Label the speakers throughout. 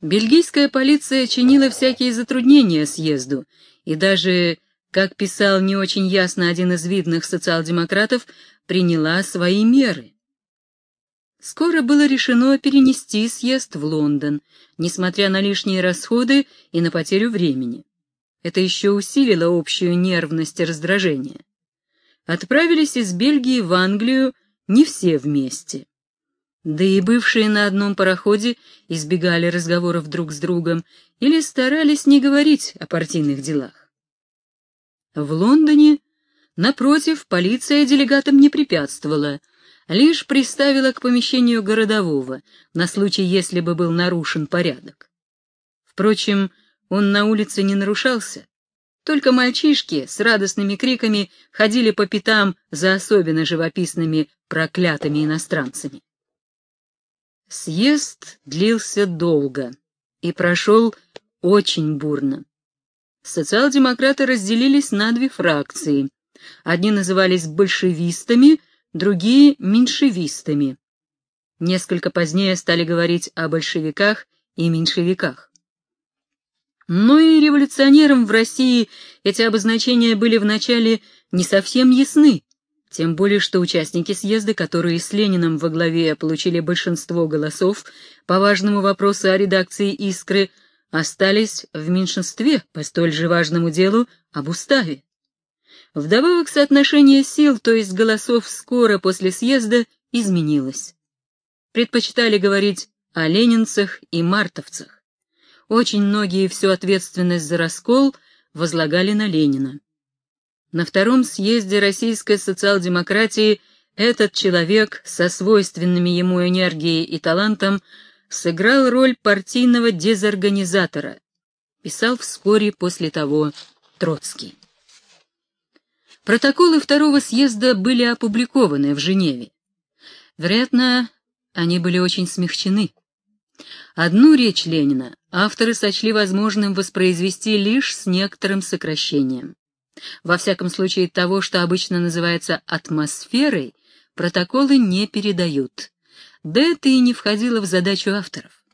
Speaker 1: Бельгийская полиция чинила всякие затруднения съезду, и даже, как писал не очень ясно один из видных социал-демократов, приняла свои меры. Скоро было решено перенести съезд в Лондон, несмотря на лишние расходы и на потерю времени. Это еще усилило общую нервность и раздражение. Отправились из Бельгии в Англию не все вместе. Да и бывшие на одном пароходе избегали разговоров друг с другом или старались не говорить о партийных делах. В Лондоне, напротив, полиция делегатам не препятствовала, лишь приставила к помещению городового на случай, если бы был нарушен порядок. Впрочем, он на улице не нарушался, только мальчишки с радостными криками ходили по пятам за особенно живописными проклятыми иностранцами. Съезд длился долго и прошел очень бурно. Социал-демократы разделились на две фракции. Одни назывались большевистами, другие — меньшевистами. Несколько позднее стали говорить о большевиках и меньшевиках. Но и революционерам в России эти обозначения были вначале не совсем ясны, тем более, что участники съезда, которые с Лениным во главе получили большинство голосов по важному вопросу о редакции «Искры», остались в меньшинстве по столь же важному делу об уставе. Вдобавок соотношение сил, то есть голосов скоро после съезда, изменилось. Предпочитали говорить о ленинцах и мартовцах. Очень многие всю ответственность за раскол возлагали на Ленина. На втором съезде российской социал-демократии этот человек со свойственными ему энергией и талантом сыграл роль партийного дезорганизатора, писал вскоре после того Троцкий. Протоколы второго съезда были опубликованы в Женеве. Вероятно, они были очень смягчены. Одну речь Ленина авторы сочли возможным воспроизвести лишь с некоторым сокращением. Во всяком случае, того, что обычно называется атмосферой, протоколы не передают. Да это и не входило в задачу авторов.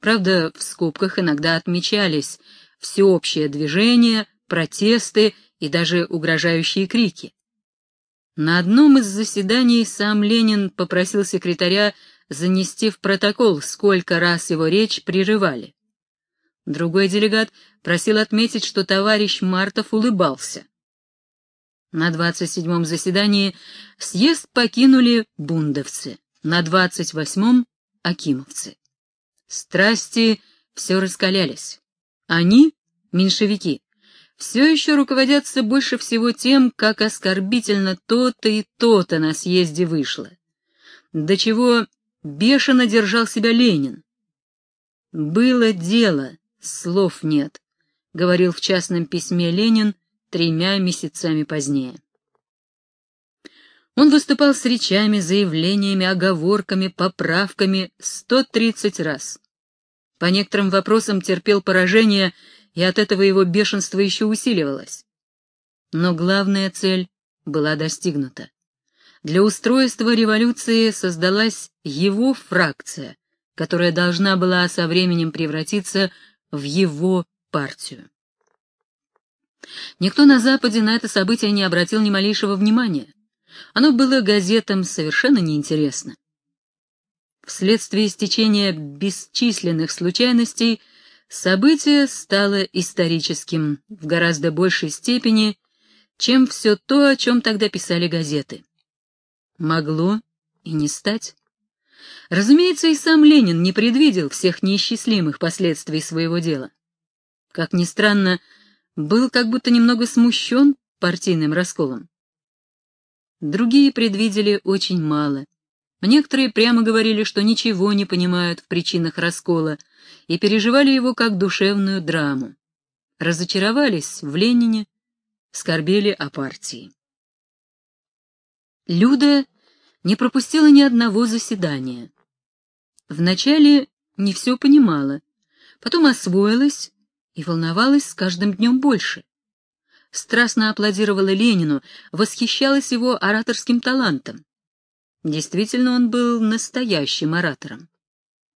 Speaker 1: Правда, в скобках иногда отмечались всеобщее движение, протесты и даже угрожающие крики. На одном из заседаний сам Ленин попросил секретаря занести в протокол, сколько раз его речь прерывали. Другой делегат просил отметить, что товарищ Мартов улыбался. На 27-м заседании съезд покинули бундовцы, на 28-м — акимовцы. Страсти все раскалялись. Они, меньшевики, все еще руководятся больше всего тем, как оскорбительно то-то и то-то на съезде вышло. До чего бешено держал себя Ленин. Было дело, слов нет, — говорил в частном письме Ленин тремя месяцами позднее. Он выступал с речами, заявлениями, оговорками, поправками 130 раз. По некоторым вопросам терпел поражение, и от этого его бешенство еще усиливалось. Но главная цель была достигнута. Для устройства революции создалась его фракция, которая должна была со временем превратиться в его партию. Никто на Западе на это событие не обратил ни малейшего внимания. Оно было газетам совершенно неинтересно. Вследствие истечения бесчисленных случайностей событие стало историческим в гораздо большей степени, чем все то, о чем тогда писали газеты. Могло и не стать. Разумеется, и сам Ленин не предвидел всех неисчислимых последствий своего дела. Как ни странно, был как будто немного смущен партийным расколом. Другие предвидели очень мало. Некоторые прямо говорили, что ничего не понимают в причинах раскола и переживали его как душевную драму. Разочаровались в Ленине, скорбели о партии. Люда не пропустила ни одного заседания. Вначале не все понимала, потом освоилась и волновалась с каждым днем больше. Страстно аплодировала Ленину, восхищалась его ораторским талантом. Действительно, он был настоящим оратором.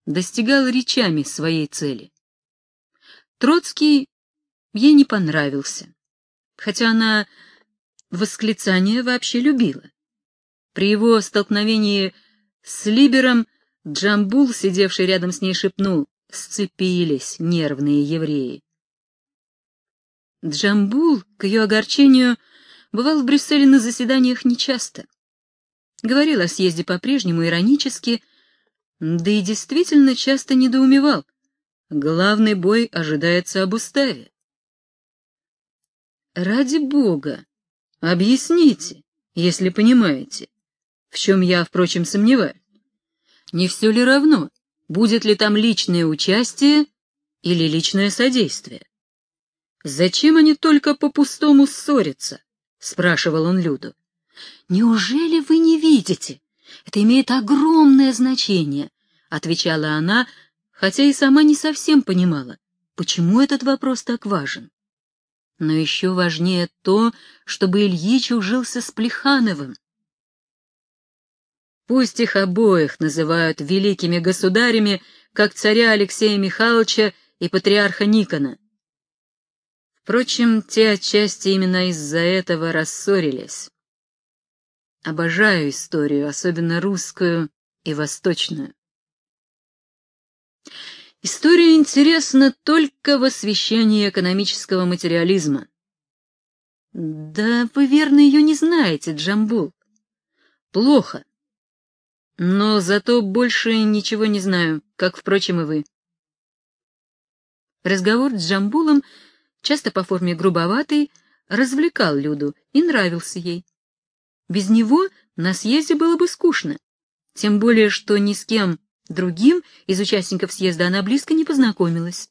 Speaker 1: достигал речами своей цели. Троцкий ей не понравился, хотя она восклицание вообще любила. При его столкновении с Либером Джамбул, сидевший рядом с ней, шепнул «Сцепились нервные евреи». Джамбул, к ее огорчению, бывал в Брюсселе на заседаниях нечасто. Говорил о съезде по-прежнему иронически, да и действительно часто недоумевал. Главный бой ожидается об уставе. Ради бога, объясните, если понимаете, в чем я, впрочем, сомневаюсь. Не все ли равно, будет ли там личное участие или личное содействие? Зачем они только по-пустому ссорятся? — спрашивал он Люду. «Неужели вы не видите? Это имеет огромное значение», — отвечала она, хотя и сама не совсем понимала, почему этот вопрос так важен. Но еще важнее то, чтобы Ильич ужился с Плехановым. Пусть их обоих называют великими государями, как царя Алексея Михайловича и патриарха Никона. Впрочем, те отчасти именно из-за этого рассорились. Обожаю историю, особенно русскую и восточную. История интересна только в освещении экономического материализма. Да вы верно ее не знаете, Джамбул. Плохо. Но зато больше ничего не знаю, как, впрочем, и вы. Разговор с Джамбулом, часто по форме грубоватый, развлекал Люду и нравился ей. Без него на съезде было бы скучно, тем более, что ни с кем другим из участников съезда она близко не познакомилась.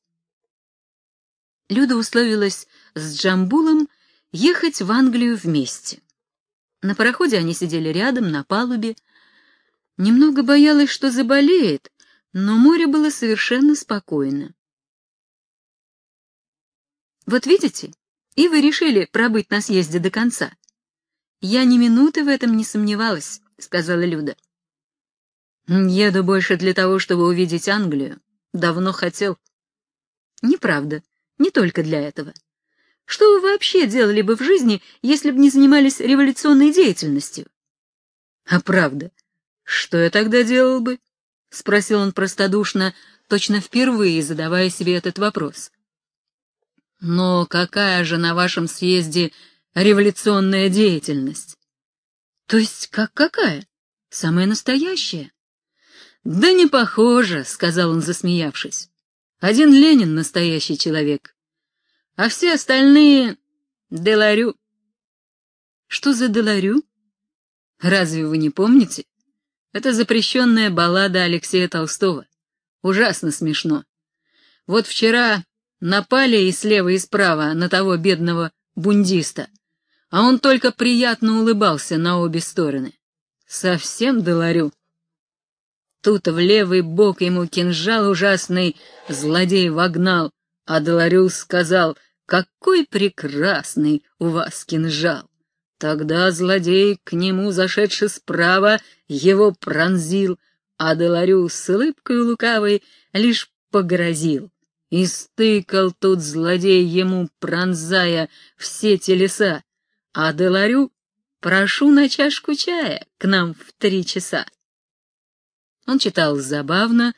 Speaker 1: Люда условилась с Джамбулом ехать в Англию вместе. На пароходе они сидели рядом, на палубе. Немного боялась, что заболеет, но море было совершенно спокойно. «Вот видите, и вы решили пробыть на съезде до конца», «Я ни минуты в этом не сомневалась», — сказала Люда. «Еду больше для того, чтобы увидеть Англию. Давно хотел». «Неправда. Не только для этого. Что вы вообще делали бы в жизни, если бы не занимались революционной деятельностью?» «А правда, что я тогда делал бы?» — спросил он простодушно, точно впервые задавая себе этот вопрос. «Но какая же на вашем съезде революционная деятельность. То есть как какая? Самая настоящая? Да не похоже, сказал он, засмеявшись. Один Ленин настоящий человек, а все остальные — Деларю. Что за Деларю? Разве вы не помните? Это запрещенная баллада Алексея Толстого. Ужасно смешно. Вот вчера напали и слева, и справа на того бедного бундиста — а он только приятно улыбался на обе стороны. Совсем доларю. Тут в левый бок ему кинжал ужасный злодей вогнал, а Доларю сказал, «Какой прекрасный у вас кинжал!» Тогда злодей, к нему зашедший справа, его пронзил, а Доларю с улыбкой лукавой лишь погрозил. И стыкал тут злодей ему, пронзая все телеса, а Деларю прошу на чашку чая к нам в три часа. Он читал забавно,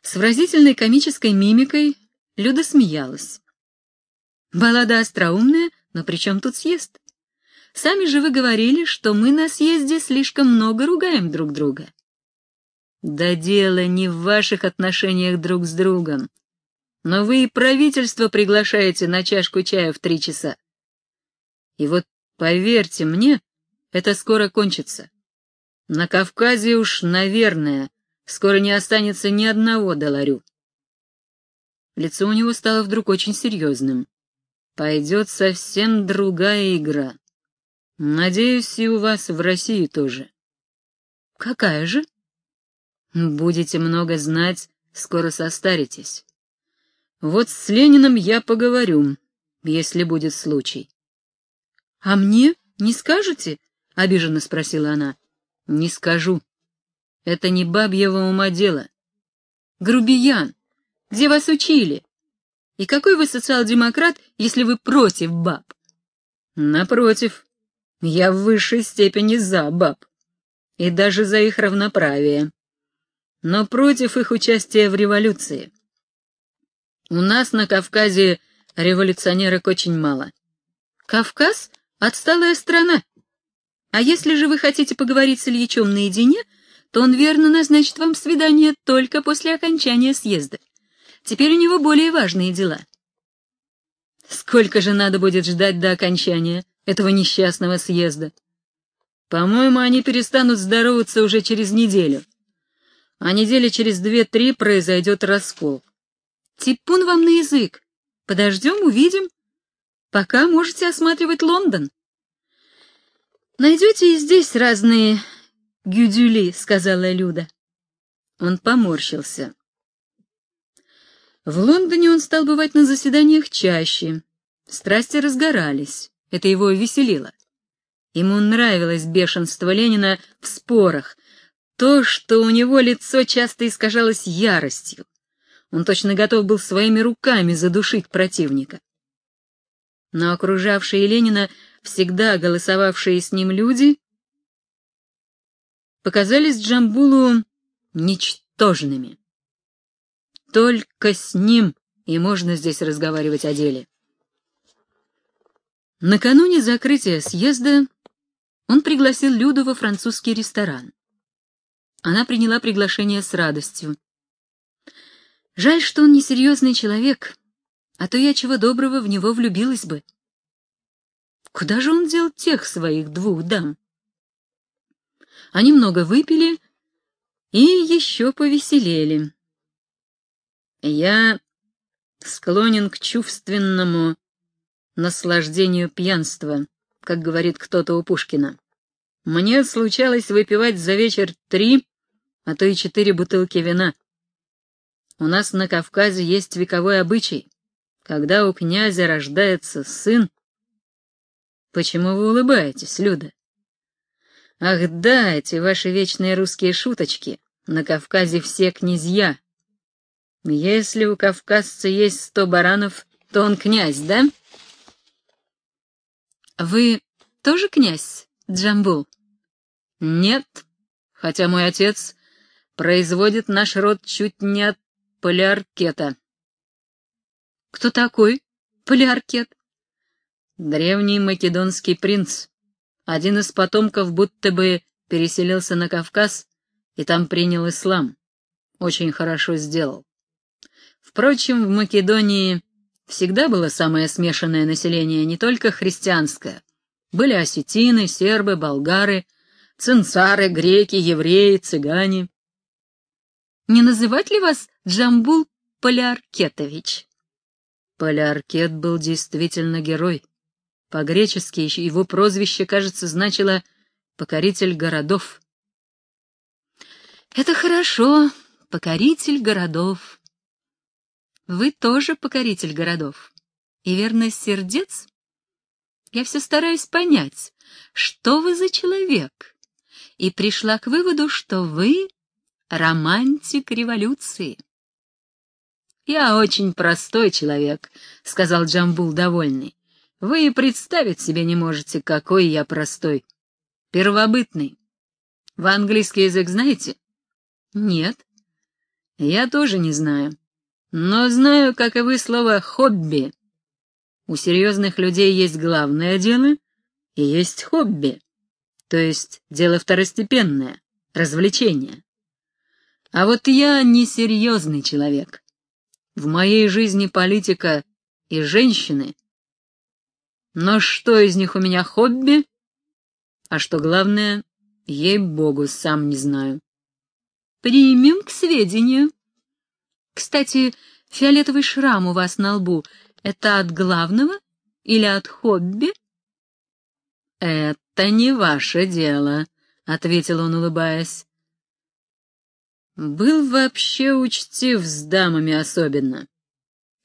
Speaker 1: с выразительной комической мимикой, Люда смеялась. Баллада остроумная, но при чем тут съезд? Сами же вы говорили, что мы на съезде слишком много ругаем друг друга. Да дело не в ваших отношениях друг с другом. Но вы и правительство приглашаете на чашку чая в три часа. И вот Поверьте мне, это скоро кончится. На Кавказе уж, наверное, скоро не останется ни одного доларю. Лицо у него стало вдруг очень серьезным. Пойдет совсем другая игра. Надеюсь, и у вас в России тоже. Какая же? Будете много знать, скоро состаритесь. Вот с Лениным я поговорю, если будет случай. — А мне не скажете? — обиженно спросила она. — Не скажу. Это не бабьего ума дело. грубиян? Где вас учили? И какой вы социал-демократ, если вы против баб? Напротив, я в высшей степени за баб. И даже за их равноправие. Но против их участия в революции. У нас на Кавказе революционерок очень мало. Кавказ — отсталая страна. А если же вы хотите поговорить с Ильичом наедине, то он верно назначит вам свидание только после окончания съезда. Теперь у него более важные дела. Сколько же надо будет ждать до окончания этого несчастного съезда? По-моему, они перестанут здороваться уже через неделю. А недели через две-три произойдет раскол. Типун вам на язык. Подождем, увидим. Пока можете осматривать Лондон. Найдете и здесь разные гюдюли, сказала Люда. Он поморщился. В Лондоне он стал бывать на заседаниях чаще. Страсти разгорались. Это его веселило. Ему нравилось бешенство Ленина в спорах, то, что у него лицо часто искажалось яростью. Он точно готов был своими руками задушить противника. Но окружавшие Ленина, всегда голосовавшие с ним люди, показались Джамбулу ничтожными. Только с ним и можно здесь разговаривать о деле. Накануне закрытия съезда он пригласил Люду во французский ресторан. Она приняла приглашение с радостью. Жаль, что он несерьезный человек, а то я чего доброго в него влюбилась бы. Куда же он дел тех своих двух дам? Они много выпили и еще повеселели. Я склонен к чувственному наслаждению пьянства, как говорит кто-то у Пушкина. Мне случалось выпивать за вечер три, а то и четыре бутылки вина. У нас на Кавказе есть вековой обычай. Когда у князя рождается сын... Почему вы улыбаетесь, Люда? Ах да, эти ваши вечные русские шуточки. На Кавказе все князья. Если у кавказца есть сто баранов, то он князь, да? Вы тоже князь, Джамбул? Нет, хотя мой отец производит наш род чуть не от Полиаркета. Кто такой Полиаркет? Древний македонский принц. Один из потомков будто бы переселился на Кавказ и там принял ислам. Очень хорошо сделал. Впрочем, в Македонии всегда было самое смешанное население, не только христианское. Были осетины, сербы, болгары, цинцары, греки, евреи, цыгане. Не называть ли вас Джамбул Поляркетович? Поляркет был действительно герой. По-гречески его прозвище, кажется, значило «покоритель городов». Это хорошо, покоритель городов. Вы тоже покоритель городов. И верность сердец? Я все стараюсь понять, что вы за человек, и пришла к выводу, что вы романтик революции. «Я очень простой человек», — сказал Джамбул довольный. «Вы и представить себе не можете, какой я простой. Первобытный. Вы английский язык знаете?» «Нет». «Я тоже не знаю. Но знаю, как и вы, слово «хобби». У серьезных людей есть главное дело и есть хобби, то есть дело второстепенное, развлечение. А вот я несерьезный человек. В моей жизни политика и женщины. Но что из них у меня хобби? А что главное, ей-богу, сам не знаю. Примем к сведению. Кстати, фиолетовый шрам у вас на лбу — это от главного или от хобби? Это не ваше дело, — ответил он, улыбаясь. Был вообще учтив с дамами особенно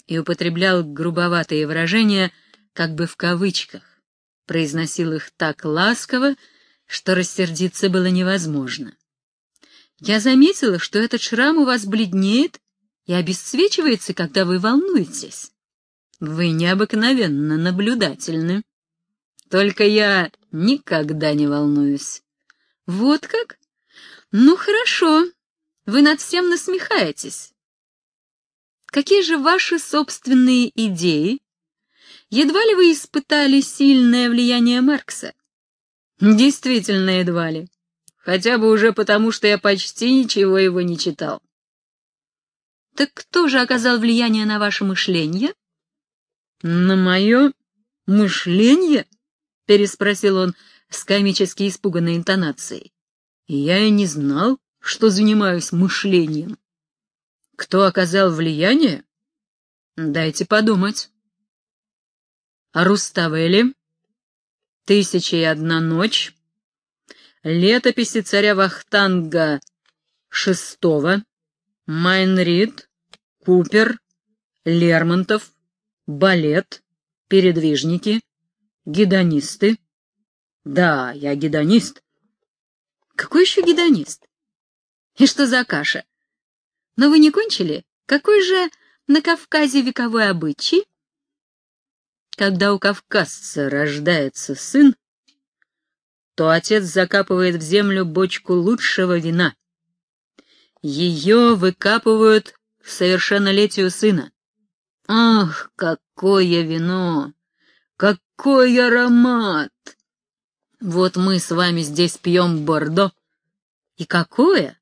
Speaker 1: и употреблял грубоватые выражения как бы в кавычках, произносил их так ласково, что рассердиться было невозможно. Я заметила, что этот шрам у вас бледнеет и обесцвечивается, когда вы волнуетесь. Вы необыкновенно наблюдательны. Только я никогда не волнуюсь. Вот как? Ну, хорошо. Вы над всем насмехаетесь. Какие же ваши собственные идеи? Едва ли вы испытали сильное влияние Маркса? Действительно, едва ли. Хотя бы уже потому, что я почти ничего его не читал. Так кто же оказал влияние на ваше мышление? На мое мышление? Переспросил он с комически испуганной интонацией. Я и не знал, что занимаюсь мышлением. Кто оказал влияние? Дайте подумать. Руставели, «Тысяча и одна ночь», летописи царя Вахтанга VI, Майнрид, Купер, Лермонтов, балет, передвижники, гедонисты. Да, я гедонист. Какой еще гедонист? И что за каша? Но вы не кончили? Какой же на Кавказе вековой обычай? Когда у кавказца рождается сын, то отец закапывает в землю бочку лучшего вина. Ее выкапывают к совершеннолетию сына. Ах, какое вино! Какой аромат! Вот мы с вами здесь пьем бордо. И какое?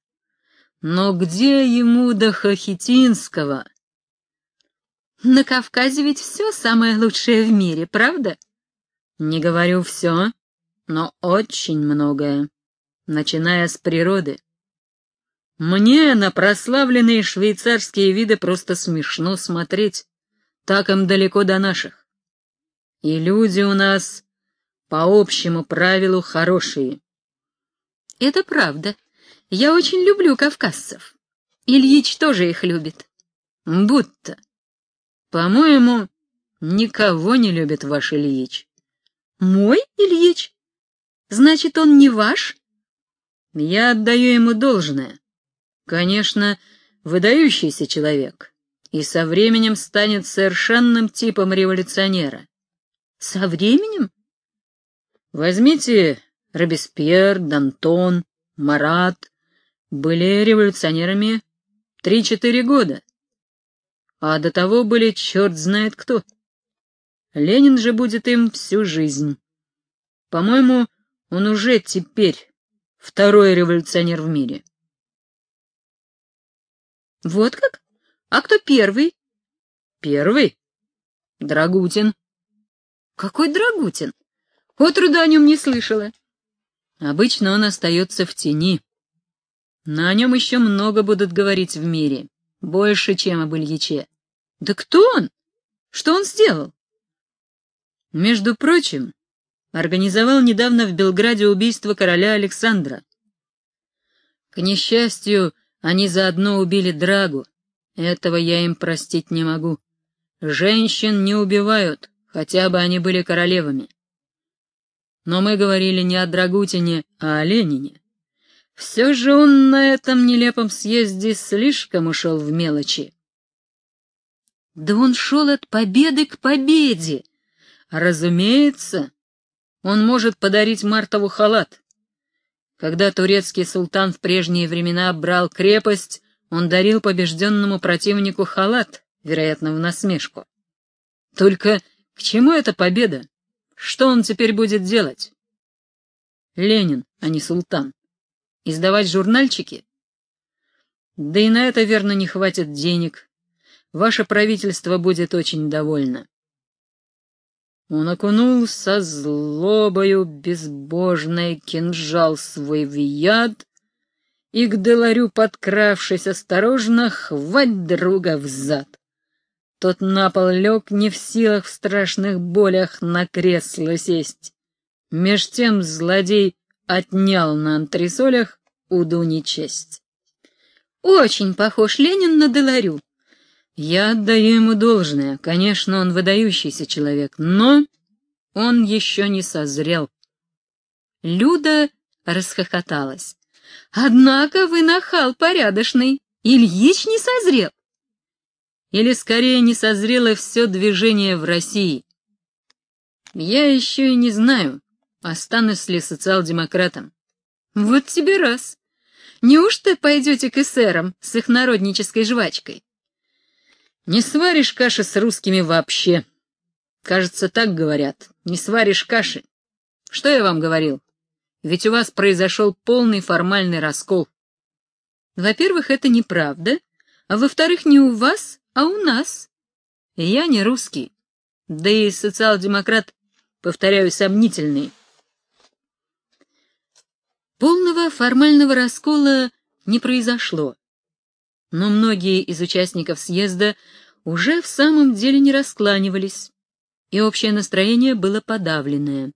Speaker 1: Но где ему до Хохитинского? На Кавказе ведь все самое лучшее в мире, правда? Не говорю все, но очень многое, начиная с природы. Мне на прославленные швейцарские виды просто смешно смотреть, так им далеко до наших. И люди у нас по общему правилу хорошие. Это правда. Я очень люблю кавказцев. Ильич тоже их любит. Будто. По-моему, никого не любит ваш Ильич. Мой Ильич? Значит, он не ваш? Я отдаю ему должное. Конечно, выдающийся человек, и со временем станет совершенным типом революционера. Со временем? Возьмите Робеспьер, Д'Антон, Марат. Были революционерами три-четыре года а до того были черт знает кто. Ленин же будет им всю жизнь. По-моему, он уже теперь второй революционер в мире. Вот как? А кто первый? Первый? Драгутин. Какой Драгутин? О труда о нем не слышала. Обычно он остается в тени. Но о нем еще много будут говорить в мире, больше, чем об Ильиче. Да кто он? Что он сделал? Между прочим, организовал недавно в Белграде убийство короля Александра. К несчастью, они заодно убили Драгу. Этого я им простить не могу. Женщин не убивают, хотя бы они были королевами. Но мы говорили не о Драгутине, а о Ленине. Все же он на этом нелепом съезде слишком ушел в мелочи. Да он шел от победы к победе. Разумеется, он может подарить Мартову халат. Когда турецкий султан в прежние времена брал крепость, он дарил побежденному противнику халат, вероятно, в насмешку. Только к чему эта победа? Что он теперь будет делать? Ленин, а не султан. Издавать журнальчики? Да и на это, верно, не хватит денег, Ваше правительство будет очень довольно. Он окунул со злобою безбожный кинжал свой в яд и к Деларю, подкравшись осторожно, хвать друга в зад. Тот на пол лег, не в силах в страшных болях на кресло сесть. Меж тем злодей отнял на антресолях у Дуни. Очень похож Ленин на Деларю, я отдаю ему должное. Конечно, он выдающийся человек, но он еще не созрел. Люда расхохоталась. Однако вы нахал порядочный. Ильич не созрел. Или скорее не созрело все движение в России? Я еще и не знаю, останусь ли социал-демократом. Вот тебе раз. Неужто пойдете к эсерам с их народнической жвачкой? Не сваришь каши с русскими вообще. Кажется, так говорят. Не сваришь каши. Что я вам говорил? Ведь у вас произошел полный формальный раскол. Во-первых, это неправда, а во-вторых, не у вас, а у нас. Я не русский, да и социал-демократ, повторяю, сомнительный. Полного формального раскола не произошло, но многие из участников съезда уже в самом деле не раскланивались, и общее настроение было подавленное.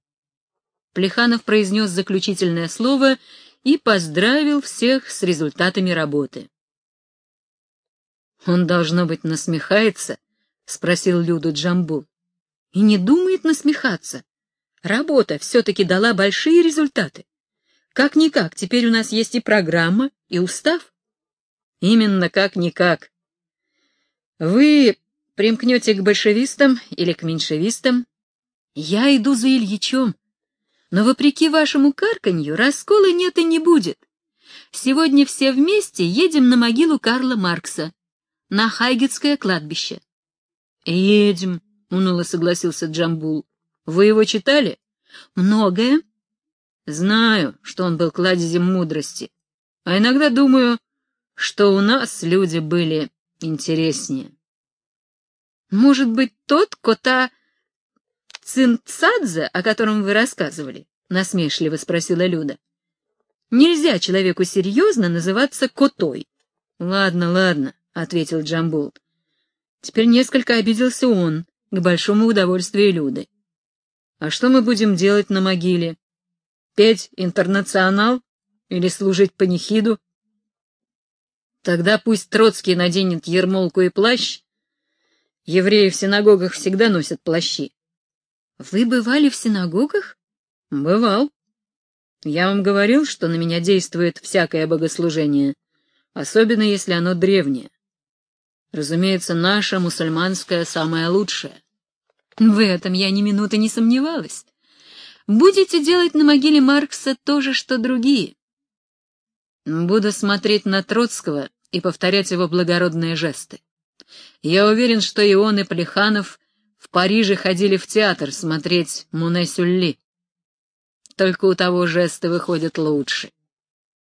Speaker 1: Плеханов произнес заключительное слово и поздравил всех с результатами работы. «Он, должно быть, насмехается?» — спросил Люду Джамбул. «И не думает насмехаться. Работа все-таки дала большие результаты. Как-никак, теперь у нас есть и программа, и устав». «Именно как-никак. Вы примкнете к большевистам или к меньшевистам?» «Я иду за Ильичом. Но, вопреки вашему карканью, раскола нет и не будет. Сегодня все вместе едем на могилу Карла Маркса на Хайгетское кладбище. «Едем», — уныло согласился Джамбул. «Вы его читали?» «Многое». «Знаю, что он был кладезем мудрости, а иногда думаю, что у нас люди были интереснее». «Может быть, тот кота Цинцадзе, о котором вы рассказывали?» — насмешливо спросила Люда. «Нельзя человеку серьезно называться котой». «Ладно, ладно», — ответил Джамбул. Теперь несколько обиделся он, к большому удовольствию Люды. «А что мы будем делать на могиле? Петь интернационал или служить панихиду?» Тогда пусть Троцкий наденет ермолку и плащ. Евреи в синагогах всегда носят плащи. Вы бывали в синагогах? Бывал. Я вам говорил, что на меня действует всякое богослужение, особенно если оно древнее. Разумеется, наша мусульманская самая лучшая. В этом я ни минуты не сомневалась. Будете делать на могиле Маркса то же, что другие. Буду смотреть на Троцкого и повторять его благородные жесты. Я уверен, что и он, и Плеханов в Париже ходили в театр смотреть Муне. Только у того жесты выходят лучше.